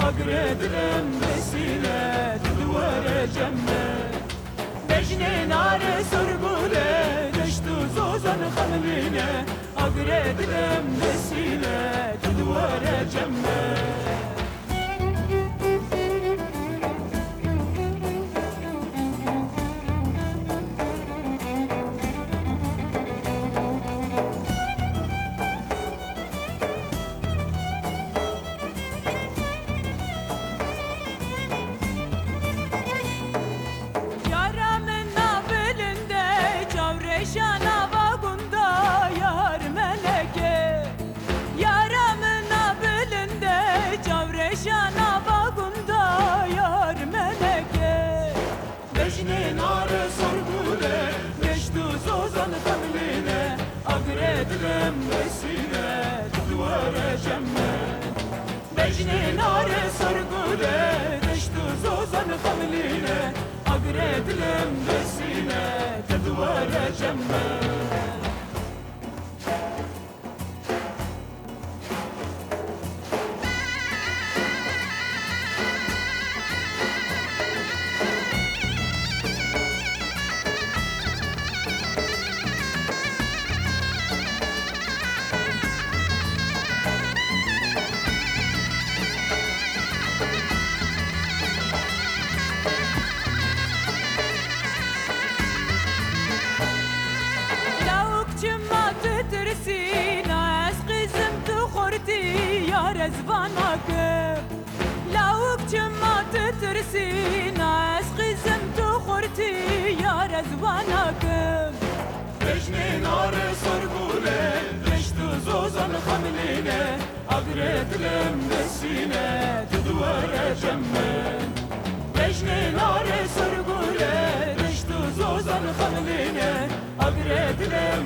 أقرد مسيلة دوار جمة بجني نار سرقولة دشتو زوزن خملينة أقرد مسيلة دوار جمة Bejne nare sorgule Neştu zozan kamline Agredlem vesile Duvare cemme Yar ezvanakım Lavukçuma titirsin Az kızım tuğurti Yar ezvanakım Bejne nare sorgule Reştu zozan hamline. Agredlem vesine Tuduvare cemmen Bejne nare sorgule Reştu zozan hamline. Agredlem